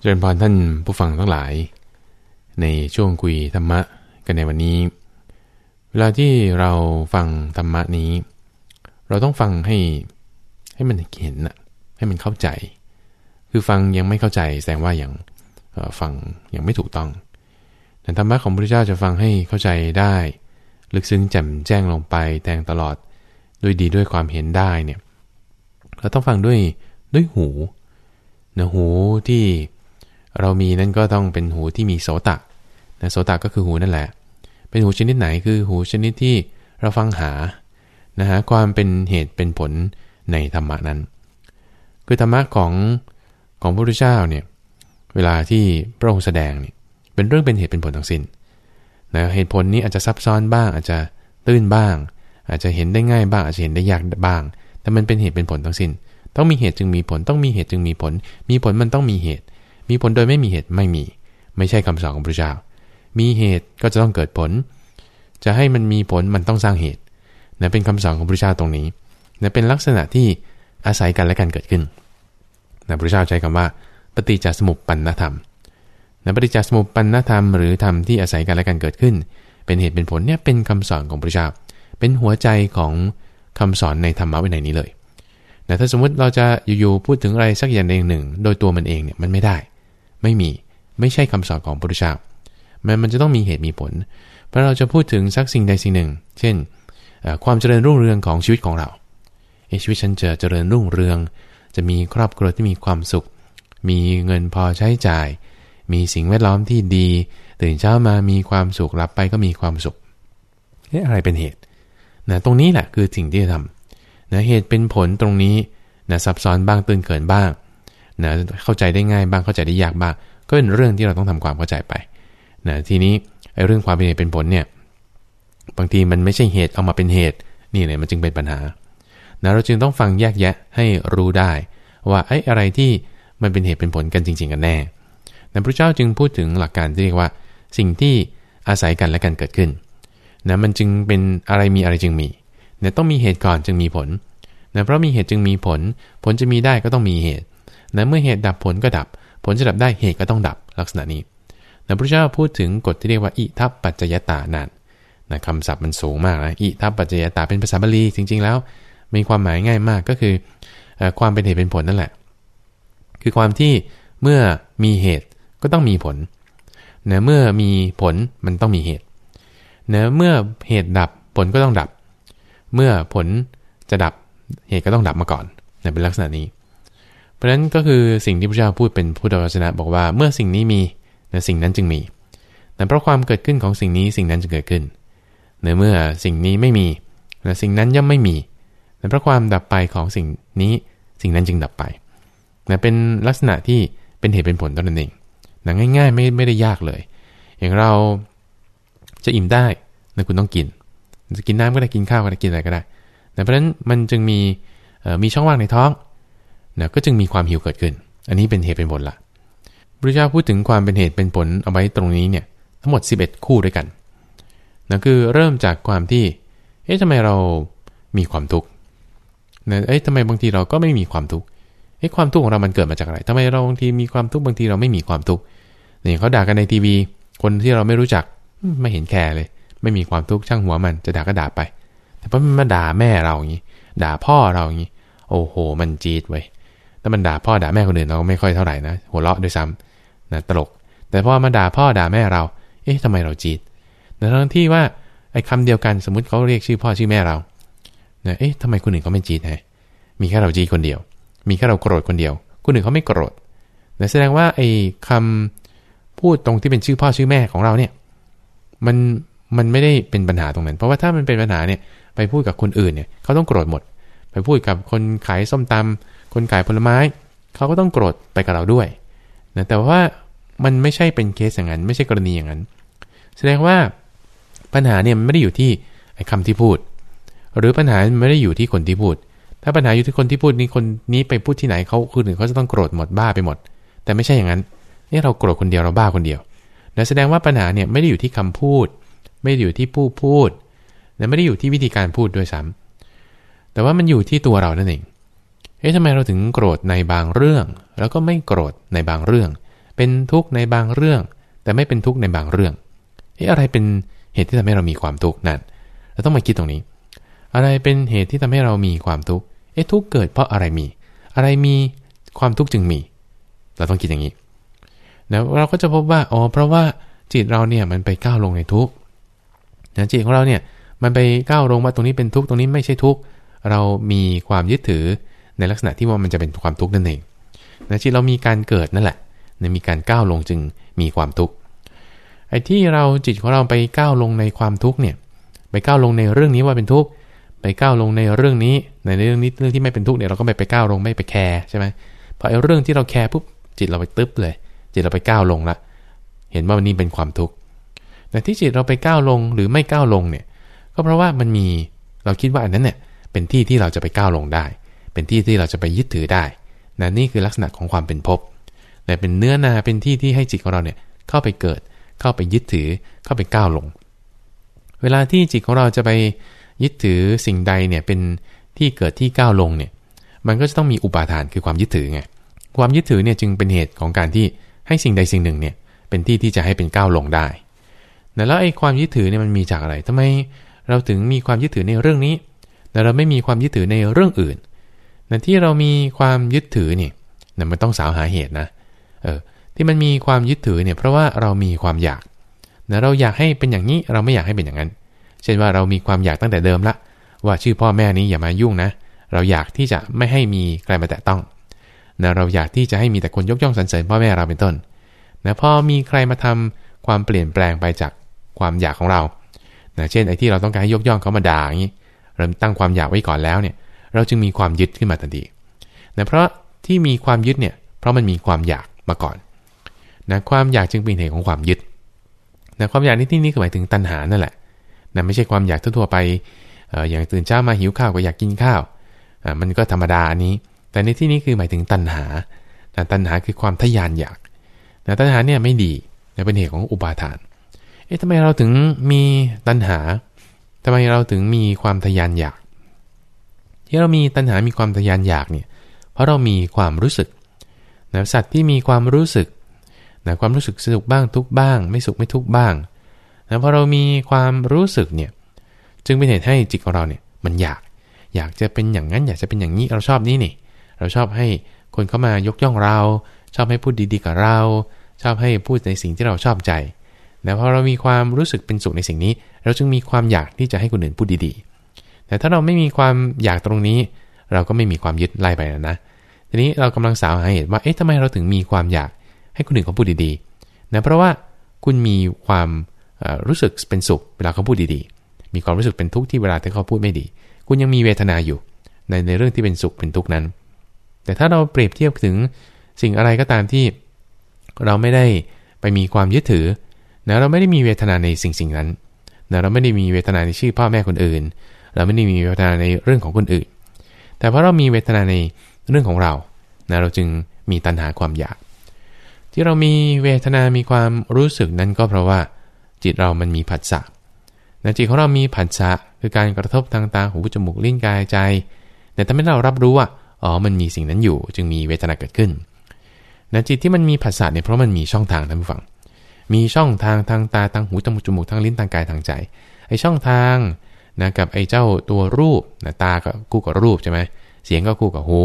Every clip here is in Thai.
เจริญพรท่านผู้ฟังทั้งหลาย ในช่วงคุยธรรมะกันในวันนี้ เวลาที่เราฟังธรรมะนี้ เราต้องฟังให้ให้มันเห็นนะให้มันเข้าใจ คือฟังยังไม่เข้าใจแสดงว่ายังฟังยังไม่ถูกต้องแต่ธรรมะของพระพุทธเจ้าจะฟังให้เข้าใจได้ ลึกซึ้งแจ่มแจ้งลงไปแทงตลอดด้วยดีด้วยความเห็นได้เนี่ยเราต้องฟังด้วยด้วยหูนะหูที่ เรามีนั่นก็ต้องเป็นหูที่มีโสตะนะโสตะก็คือหูนั่นแหละ เป็นหูชนิดไหนคือหูชนิดที่เราฟังหานะฮะความเป็นเหตุเป็นผลในธรรมะนั้น คือธรรมะของของพระพุทธเจ้าเนี่ยเวลาที่พระองค์แสดงเนี่ยเป็นเรื่องเป็นเหตุเป็นผลทั้งสิน้นนะเหตุผลนี้อาจจะซับซ้อนบ้าง อาจจะตื้นบ้าง อาจจะเห็นได้ง่ายบ้างอาจจะเห็นได้ยากบ้าง แต่มันเป็นเหตุเป็นผลทั้งสิน้น ต้องมีเหตุจึงมีผลต้องมีเหตุจึงมีผล มีผลมันต้องมีเหตุ มีผลโดยไม่มีเหตุไม่มี ไม่ใช่คำสอนของพระเจ้า มีเหตุก็จะต้องเกิดผล จะให้มันมีผลมันต้องสร้างเหตุนะเป็นคำสอนของพระเจ้าตรงนี้นะเป็นลักษณะที่อาศัยกันและกันเกิดขึ้นนะพระเจ้าใช้คำว่า ปฏิจจสมุปปนธรรมนะปฏิจจสมุปปนธรรม หรือธรรมที่อาศัยกันและกันเกิดขึ้น เป็นเหตุเป็นผลเนี่ยเป็นคำสอนของพระเจ้า เป็นหัวใจของคำสอนในธรรมะวินัยนี้เลยแต่ถ้าสมมุติเราจะอยู่ๆพูดถึงอะไรสักอย่างหนึ่ง โดยตัวมันเองเนี่ยมันไม่ได้ ไม่มีไม่ใช่คำสอนของพระพุทธเจ้ามันมันจะต้องมีเหตุมีผล เพราะเราจะพูดถึงสักสิ่งใดสิ่งหนึ่ง เช่น ความเจริญรุ่งเรืองของชีวิตของเราชีวิตฉันจะเจริญรุ่งเรือง จะมีครอบครัวที่มีความสุข มีเงินพอใช้จ่าย มีสิ่งแวดล้อมที่ดี ตื่นเช้ามามีความสุขรับไปก็มีความสุขนี่อะไรเป็นเหตุนะตรงนี้แหละคือสิ่งที่จะทำนะเหตุเป็นผลตรงนี้นะซับซ้อนบ้างตื่นเกินบ้าง นะเข้าใจได้ง่ายบ้างเข้าใจได้ยากบ้าง ก็เป็นเรื่องที่เราต้องทำความเข้าใจไปนะทีนี้ไอ้เรื่องความเป็นเหตุเป็นผลเนี่ยบางทีมันไม่ใช่เหตุเอามาเป็นเหตุนี่เลยมันจึงเป็นปัญหานะเราจึงต้องฟังแยกแยะให้รู้ได้ ว่าไอ้อะไรที่มันเป็นเหตุเป็นผลกันจริง ๆ กันแน่นะพระเจ้าจึงพูดถึงหลักการที่เรียกว่าสิ่งที่อาศัยกันและกันเกิดขึ้นนะมันจึงเป็นอะไรมีอะไรจึงมีนะต้องมีเหตุก่อนจึงมีผลนะเพราะมีเหตุจึงมีผล ผลจะมีได้ก็ต้องมีเหตุ นะเมื่อเหตุดับผลก็ดับ ผลจะดับได้เหตุก็ต้องดับลักษณะนี้นะพระเจ้าพูดถึงกฎที่เรียกว่าอิทัปปัจจยตานั่นนะคำศัพท์มันสูงมากนะอิทัปปัจจยตาเป็นภาษาบาลีจริง ๆ แล้ว มีความหมายง่ายมากก็คือความเป็นเหตุเป็นผลนั่นแหละ คือความที่เมื่อมีเหตุก็ต้องมีผลนะเมื่อมีผลมันต้องมีเหตุนะเมื่อเหตุดับผลก็ต้องดับ เมื่อผลจะดับเหตุก็ต้องดับมาก่อนนะเป็นลักษณะนี้ เพราะฉะนั้นก็คือสิ่งที่พระเจ้าพูดเป็นพุทธวจนะบอกว่าเมื่อสิ่งนี้มีนะสิ่งนั้นจึงมี แต่เพราะความเกิดขึ้นของสิ่งนี้สิ่งนั้นจะเกิดขึ้นเนื่อเมื่อสิ่งนี้ไม่มีนะสิ่งนั้นย่อมไม่มีแต่เพราะความดับไปของสิ่งนี้สิ่งนั้นจึงดับไปนะเป็นลักษณะที่เป็นเหตุเป็นผลตนนั้นเองนะง่ายๆไม่ไม่ได้ยากเลย อย่างเราจะอิ่มได้นะคุณต้องกิน จะกินน้ำก็ได้กินข้าวก็ได้กินอะไรก็ได้แต่เพราะฉะนั้นมันจึงมีมีช่องว่างในท้อง นะก็จึงมีความหิวเกิดขึ้น อันนี้เป็นเหตุเป็นผลละพระเจ้าพูดถึงความเป็นเหตุเป็นผลเอาไว้ตรงนี้เนี่ยทั้งหมด 11 คู่ด้วยกันนะคือเริ่มจากความที่ เอ๊ะทำไมเรามีความทุกข์นะเอ๊ะทำไมบางทีเราก็ไม่มีความทุกข์ เอ๊ะความทุกข์ของเรามันเกิดมาจากอะไรทำไมเราบางทีมีความทุกข์บางทีเราไม่มีความทุกข์เนี่ยเขาด่ากันในทีวี คนที่เราไม่รู้จักไม่เห็นแคร์เลย ไม่มีความทุกข์ช่างหัวมันจะด่าก็ด่าไป แต่พอมันมาด่าแม่เราอย่างนี้ ด่าพ่อเราอย่างนี้ โอ้โห มันจี๊ดไว้ ถ้ามันด่าพ่อด่าแม่คนอื่นเราไม่ค่อยเท่าไหร่นะ หัวเราะด้วยซ้ำนะตลก แต่พอมาด่าพ่อด่าแม่เรา เอ๊ะทำไมเราจีดในทั้งที่ว่าไอ้คาเดียวกันสมมติเขาเรียกชื่อพ่อชื่อแม่เรานะเอ๊ะทำไมคนอื่นเขาไม่จีดให้มีแค่เราจีดคนเดียว มีแค่เราโกรธคนเดียว คนอื่นเขาไม่โกรธนะแสดงว่าไอ้คำพูดตรงที่เป็นชื่อพ่อชื่อแม่ของเราเนี่ย มันมันไม่ได้เป็นปัญหาตรงนั้น เพราะว่าถ้ามันเป็นปัญหาเนี่ยไปพูดกับคนอื่นเนี่ยเขาต้องโกรธหมด พูดกับคนขายส้มตำคนขายผลไม้ เขาก็ต้องโกรธไปกับเราด้วยนะแต่ว่ามันไม่ใช่เป็นเคสอย่างนั้น ไม่ใช่กรณีอย่างนั้น แสดงว่าปัญหาเนี่ยมันไม่ได้อยู่ที่ไอ้คำที่พูด หรือปัญหาไม่ได้อยู่ที่คนที่พูด ถ้าปัญหาอยู่ที่คนที่พูดนี่คนนี้ไปพูดที่ไหนเขาคนอื่นเขาจะต้องโกรธหมดบ้าไปหมด แต่ไม่ใช่อย่างนั้นนี่เราโกรธคนเดียวเราบ้าคนเดียวนะแสดงว่าปัญหาเนี่ยไม่ได้อยู่ที่คำพูด ไม่ได้อยู่ที่ผู้พูดและไม่ได้อยู่ที่วิธีการพูดด้วยซ้ำ แต่ว่ามันอยู่ที่ตัวเรานั่นเอง เอ๊ะทำไมเราถึงโกรธในบางเรื่อง แล้วก็ไม่โกรธในบางเรื่อง เป็นทุกข์ในบางเรื่อง แต่ไม่เป็นทุกข์ในบางเรื่อง เอ๊ะอะไรเป็นเหตุที่ทำให้เรามีความทุกข์นั่นเราต้องมาคิดตรงนี้ อะไรเป็นเหตุที่ทำให้เรามีความทุกข์ เอ๊ะทุกข์เกิดเพราะอะไรมี อะไรมีความทุกข์จึงมี เราต้องคิดอย่างนี้นะเราก็จะพบว่า อ๋อ เพราะว่าจิตเราเนี่ยมันไปก้าวลงในทุกข์นะจิตของเราเนี่ยมันไปก้าวลงว่าตรงนี้เป็นทุกข์ตรงนี้ไม่ใช่ทุกข์ เรามีความยึดถือในลักษณะที่ว่ามันจะเป็นความทุกข์นั่นเองนะจิตเรามีการเกิดนั่นแหละนะมีการก้าวลงจึงมีความทุกข์ไอ้ที่เราจิตของเราไปก้าวลงในความทุกข์เนี่ยไปก้าวลงในเรื่องนี้ว่าเป็นทุกข์ไปก้าวลงในเรื่องนี้ในเรื่องนี้เรื่องที่ไม่เป็นทุกข์เนี่ยเราก็ไม่ไปก้าวลงไม่ไปแคร์ใช่ไหมพอไอ้เรื่องที่เราแคร์ปุ๊บจิตเราไปตึ๊บเลย จิตเราไปก้าวลงละเห็นว่าวันนี้เป็นความทุกข์แต่ที่จิตเราไปก้าวลงหรือไม่ก้าวลงเนี่ยก็เพราะว่ามันมีเราคิดว่าอันนั้นเนี่ย เป็นที่ที่เราจะไปก้าวลงได้ เป็นที่ที่เราจะไปยึดถือได้นะนี่คือลักษณะของความเป็นภพแต่เป็นเนื้อนาเป็นที่ที่ให้จิตของเราเนี่ยเข้าไปเกิด เข้าไปยึดถือเข้าไปก้าวลง เวลาที่จิตของเราจะไปยึดถือสิ่งใดเนี่ยเป็นที่เกิดที่ก้าวลงเนี่ยมันก็จะต้องมีอุปาทานคือความยึดถือไงความยึดถือเนี่ยจึงเป็นเหตุของการที่ให้สิ่งใดสิ่งหนึ่งเนี่ยเป็นที่ที่จะให้เป็นก้าวลงได้แล้วไอ้ความยึดถือเนี่ยมันมีจากอะไรทำไมเราถึงมีความยึดถือในเรื่องนี้ แต่เราไม่มีความยึดถือในเรื่องอื่นนั่นที่เรามีความยึดถือเนี่ยนั่นมันต้องสาวหาเหตุนะเออที่มันมีความยึดถือเนี่ยเพราะว่าเรามีความอยากนะเราอยากให้เป็นอย่างนี้เราไม่อยากให้เป็นอย่างนั้น เช่นว่าเรามีความอยากตั้งแต่เดิมละ ว่าชื่อพ่อแม่นี้อย่ามายุ่งนะ เราอยากที่จะไม่ให้มีใครมาแตะต้องนะเราอยากที่จะให้มีแต่คนยกย่องสรรเสริญพ่อแม่เราเป็นต้นนะพอมีใครมาทำความเปลี่ยนแปลงไปจากความอยากของเรานะเช่นไอ้ที่เราต้องการให้ยกย่องเขามาด่าอย่างนี้ เราตั้งความอยากไว้ก่อนแล้วเนี่ย เราจึงมีความยึดขึ้นมาทันทีนะเพราะที่มีความยึดเนี่ย เพราะมันมีความอยากมาก่อนนะความอยากจึงเป็นเหตุของความยึดนะความอยากในที่นี้คือหมายถึงตัณหานั่นแหละนะไม่ใช่ความอยากทั่วไปอย่างตื่นเช้ามาหิวข้าวก็อยากกินข้าว มันก็ธรรมดาอันนี้ แต่ในที่นี้คือหมายถึงตัณหาตัณหาคือความทยานอยากแต่ตัณหาเนี่ยไม่ดีเป็นเหตุของอุปาทาน เอ๊ะทำไมเราถึงมีตัณหา ทำไมเราถึงมีความทยานอยาก ที่เรามีตัณหา มีความทยานอยากเนี่ย เพราะเรามีความรู้สึกนะสัตว์ที่มีความรู้สึกนะความรู้สึกสนุกบ้างทุกบ้าง ไม่สุขไม่ทุกบ้างนะพอเรามีความรู้สึกเนี่ยจึงเป็นเหตุให้จิตของเราเนี่ยมันอยากอยากจะเป็นอย่างนั้น อยากจะเป็นอย่างนี้เราชอบนี้นี่ เราชอบให้คนเข้ามายกย่องเรา ชอบให้พูดดีๆกับเรา ชอบให้พูดในสิ่งที่เราชอบใจ นะพอเรามีความรู้สึกเป็นสุขในสิ่งนี้ เราจึงมีความอยากที่จะให้คนอื่นพูดดีๆ แต่ถ้าเราไม่มีความอยากตรงนี้ เราก็ไม่มีความยึดไล่ไปนะนะ ทีนี้เรากำลังสาวหาเหตุว่า เอ๊ะทำไมเราถึงมีความอยากให้คนอื่นเขาพูดดีๆนะเพราะว่าคุณมีความรู้สึกเป็นสุขเวลาเขาพูดดีๆ มีความรู้สึกเป็นทุกข์ที่เวลาที่เขาพูดไม่ดี คุณยังมีเวทนาอยู่ ในในเรื่องที่เป็นสุขเป็นทุกข์นั้น แต่ถ้าเราเปรียบเทียบถึงสิ่งอะไรก็ตามที่ เราไม่ได้ไปมีความยึดถือ นะเราไม่ได้มีเวทนาในสิ่งสิ่งนั้นนะเราไม่ได้มีเวทนาในชื่อพ่อแม่คนอื่น เราไม่ได้มีเวทนาในเรื่องของคนอื่น แต่เพราะเรามีเวทนาในเรื่องของเรานะเราจึงมีตัณหาความอยาก ที่เรามีเวทนา มีความรู้สึกนั้นก็เพราะว่าจิตเรามันมีผัสสะนะจิตของเรามีผัสสะคือการกระทบทางตาหูจมูกลิ้นกายใจ แต่ทำให้เรารับรู้ว่าอ๋อมันมีสิ่งนั้นอยู่ จึงมีเวทนาเกิดขึ้นนะจิตที่มันมีผัสสะเนี่ยเพราะมันมีช่องทางท่านผู้ฟัง มีช่องทางทางตาทางหูทางจมูกทางลิ้นทางกายทางใจไอช่องทางนะกับไอเจ้าตัวรูปนะตาก็คู่กับรูปใช่ไหมเสียงก็คู่กับหู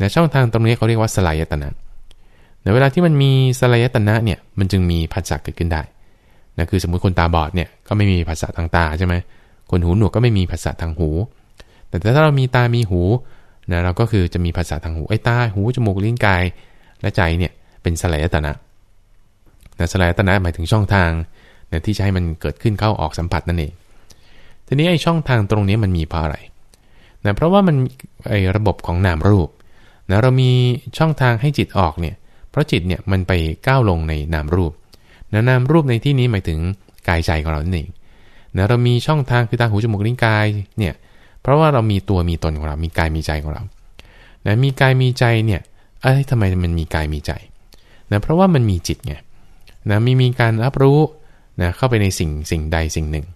นะช่องทางตรงนี้เขาเรียกว่าสลายตนะในเวลาที่มันมีสลายตนะเนี่ยมันจึงมีผัสสะเกิดขึ้นได้นะคือสมมุติคนตาบอดเนี่ยก็ไม่มีผัสสะทางตาใช่ไหมคนหูหนวกก็ไม่มีผัสสะทางหู แต่ถ้าเรามีตามีหูนะเราก็คือจะมีภาษาทางหูไอ้ตาหูจมูกลิ้นกายและใจเนี่ยเป็นสลายตนะ นะสลายตนะหมายถึงช่องทางนะที่จะให้มันเกิดขึ้นเข้าออกสัมผัสนั่นเอง ทีนี้ไอ้ช่องทางตรงนี้มันมีเพราะอะไรนะเพราะว่ามันไอ้ระบบของนามรูปนะเรามีช่องทางให้จิตออกเนี่ย เพราะจิตเนี่ยมันไปก้าวลงในนามรูปนะนามรูปในที่นี้หมายถึงกายใจของเรานั่นเองนะเรามีช่องทางคือตาหูจมูกลิ้นกายเนี่ย เพราะว่าเรามีตัวมีตนของเรา มีกายมีใจของเรานะมีกายมีใจเนี่ยเอ้ยทำไมมันมีกายมีใจนะเพราะว่ามันมีจิตไง นะมีมีการรับรู้นะเข้าไปในสิ่งสิ่งใดสิ่งหนึ่ง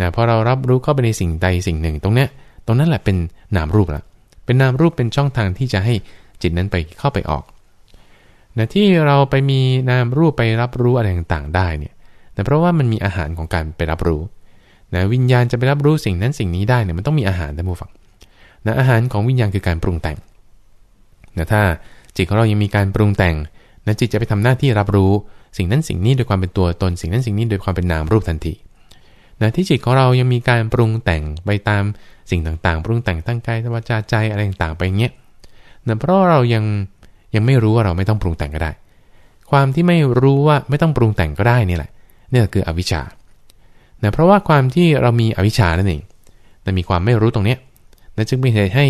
นะพอเรารับรู้เข้าไปในสิ่งใดสิ่งหนึ่ง ตรงเนี้ยตรงนั้นแหละเป็นนามรูปละเป็นนามรูปเป็นช่องทางที่จะให้จิตนั้นไปเข้าไปออกนะที่เราไปมีนามรูปไปรับรู้อะไรต่างๆได้เนี่ยแต่เพราะว่ามันมีอาหารของการไปรับรู้นะวิญญาณจะไปรับรู้สิ่งนั้นสิ่งนี้ได้เนี่ยมันต้องมีอาหารท่านผู้ฟังนะอาหารของวิญญาณคือการปรุงแต่งนะถ้าจิตของเรายังมีการปรุงแต่งนะจิตจะไปทำหน้าที่รับรู้ สิ่งนั้นสิ่งนี้โดยความเป็นตัวตน สิ่งนั้นสิ่งนี้โดยความเป็นนามรูปทันทีนะที่จิตของเรายังมีการปรุงแต่งไปตามสิ่งต่างๆ ปรุงแต่งตั้งกายวาจาใจอะไรต่างๆ ไปเงี้ยนะเพราะเรายังยังไม่รู้ว่าเราไม่ต้องปรุงแต่งก็ได้ ความที่ไม่รู้ว่าไม่ต้องปรุงแต่งก็ได้นี่แหละนี่คืออวิชชานะเพราะว่าความที่เรามีอวิชชานั่นเองนะมีความไม่รู้ตรงเนี้ยนะจึงเป็นเหตุให้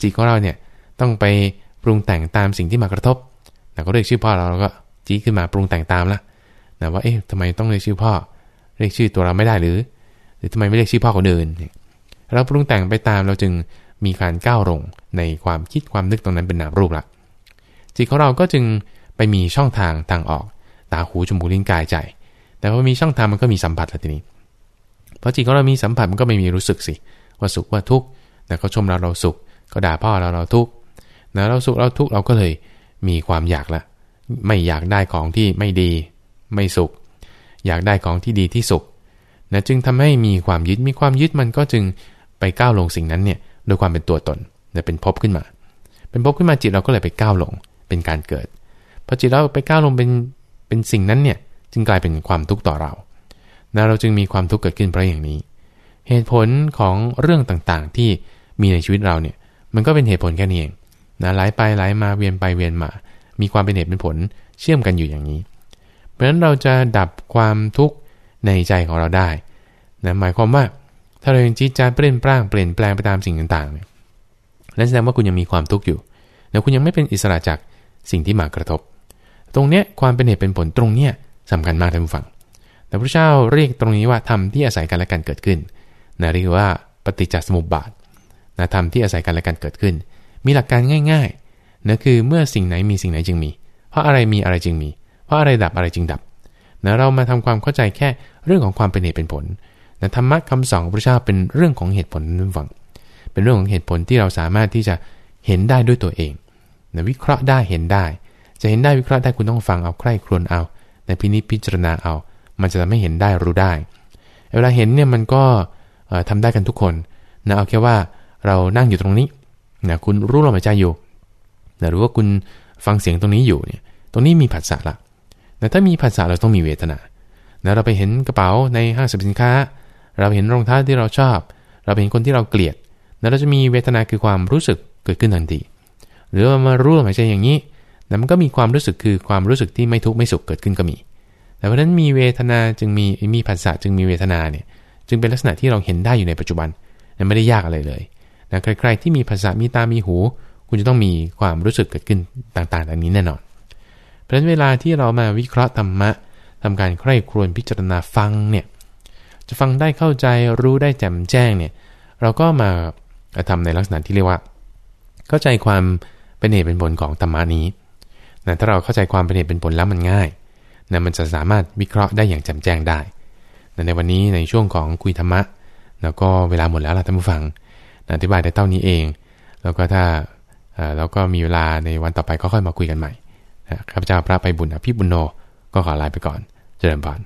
จิตของเราเนี่ยต้องไปปรุงแต่งตามสิ่งที่มากระทบนะก็เรียกชื่อพ่อเราเราก็ จี้ขึ้นมาปรุงแต่งตามละนะว่าเอ๊ะทำไมต้องเรียกชื่อพ่อ เรียกชื่อตัวเราไม่ได้หรือ หรือทำไมไม่เรียกชื่อพ่อคนอื่นเราปรุงแต่งไปตามเราจึงมีการก้าวลงในความคิดความนึกตรงนั้นเป็นนามรูปละจิตของเราก็จึงไปมีช่องทางทางออกตาหูจมูกลิ้นกายใจ แต่พอมีช่องทางมันก็มีสัมผัสแล้วทีนี้พอจิตของเรามีสัมผัสมันก็ไม่มีรู้สึกสิว่าสุขว่าทุกข์แต่เขาชมเราเราสุข ก็ด่าพ่อเราเราทุกข์นะเราสุขเราทุกข์เราก็เลยมีความอยากละ ไม่อยากได้ของที่ไม่ดี ไม่สุข อยากได้ของที่ดีที่สุขนะจึงทำให้มีความยึดมีความยึดมันก็จึงไปก้าวลงสิ่งนั้นเนี่ยโดยความเป็นตัวตนเนี่ยเป็นภพขึ้นมา เป็นภพขึ้นมาจิตเราก็เลยไปก้าวลงเป็นการเกิดพอจิตเราไปก้าวลงเป็นเป็นสิ่งนั้นเนี่ยจึงกลายเป็นความทุกข์ต่อเรานะเราจึงมีความทุกข์เกิดขึ้นเพราะอย่างนี้ เหตุผลของเรื่องต่างๆที่มีในชีวิตเราเนี่ยมันก็เป็นเหตุผลแค่นี้เองนะไหลไปไหลมาเวียนไปเวียนมา มีความเป็นเหตุเป็นผลเชื่อมกันอยู่อย่างนี้ เพราะฉะนั้นเราจะดับความทุกข์ในใจของเราได้นะหมายความว่าถ้าเรายังจิตใจเปลี่ยนแปลงเปลี่ยนแปลงไปตามสิ่งต่างๆเนี่ยนั่นแสดงว่าคุณยังมีความทุกข์อยู่แล้วคุณยังไม่เป็นอิสระจากสิ่งที่มากระทบ ตรงเนี้ยความเป็นเหตุเป็นผลตรงเนี้ยสำคัญมากท่านผู้ฟัง แต่พระเจ้าเรียกตรงนี้ว่าธรรมที่อาศัยกันและกันเกิดขึ้นนะเรียกว่าปฏิจจสมุปบาทนะธรรมที่อาศัยกันและกันเกิดขึ้น มีหลักการง่าย นะคือเมื่อสิ่งไหนมีสิ่งไหนจึงมี เพราะอะไรมีอะไรจึงมี เพราะอะไรดับอะไรจึงดับนะเรามาทำความเข้าใจแค่เรื่องของความเป็นเหตุเป็นผลนะธรรมะคำสอนของพระเจ้าเป็นเรื่องของเหตุผลนั่นฟัง เป็นเรื่องของเหตุผลที่เราสามารถที่จะเห็นได้ด้วยตัวเองนะวิเคราะห์ได้เห็นได้ จะเห็นได้วิเคราะห์ได้คุณต้องฟังเอาใคร่ครวญเอาในพินิจพิจารณาเอา มันจะทำให้เห็นได้รู้ได้ เวลาเห็นเนี่ยมันก็ทำได้กันทุกคนนะเอาแค่ว่าเรานั่งอยู่ตรงนี้นะคุณรู้ลมหายใจอยู่ นะหรือว่าคุณฟังเสียงตรงนี้อยู่เนี่ย ตรงนี้มีผัสสะละนะถ้ามีผัสสะเราต้องมีเวทนานะเราไปเห็นกระเป๋าในห้างสรรพสินค้า เราเห็นรองเท้าที่เราชอบ เราเห็นคนที่เราเกลียดนะเราจะมีเวทนาคือความรู้สึกเกิดขึ้นทันที หรือว่ามารู้ลมหายใจอย่างนี้แต่มันก็มีความรู้สึกคือความรู้สึกที่ไม่ทุกข์ไม่สุขเกิดขึ้นก็มี แต่เพราะนั้นมีเวทนาจึงมีมีผัสสะจึงมีเวทนาเนี่ยจึงเป็นลักษณะที่เราเห็นได้อยู่ในปัจจุบันนั่นไม่ได้ยากอะไรเลยนะใครๆที่มีภาษามีตา มีหู คุณจะต้องมีความรู้สึกเกิดขึ้นต่างๆ แบบนี้แน่นอน เพราะฉะนั้นเวลาที่เรามาวิเคราะห์ธรรมะทำการใคร่ครวญพิจารณาฟังเนี่ยจะฟังได้เข้าใจรู้ได้แจ่มแจ้งเนี่ยเราก็มาทำในลักษณะที่เรียกว่า เข้าใจความเป็นเหตุเป็นผลของธรรมานี้นะถ้าเราเข้าใจความเป็นเหตุเป็นผลแล้วมันง่ายนะมันจะสามารถวิเคราะห์ได้อย่างแจ่มแจ้งได้นะในวันนี้ในช่วงของคุยธรรมะ แล้วก็เวลาหมดแล้วล่ะท่านผู้ฟังอธิบายได้เท่านี้เอง แล้วก็ถ้า แล้วก็มีเวลาในวันต่อไปก็ค่อยมาคุยกันใหม่ข้าพเจ้าพระไปบุญอภิบุญโนก็ขอลาไปก่อน เจริญพร